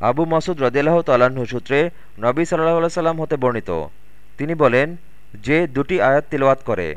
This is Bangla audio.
আবু মাসুদ রদিল্লাহ তাল্লাহ্ন সূত্রে নবী সাল্লাহ সাল্লাম হতে বর্ণিত। তিনি বলেন, যে দুটি আয়াত তিলওয়াত করে।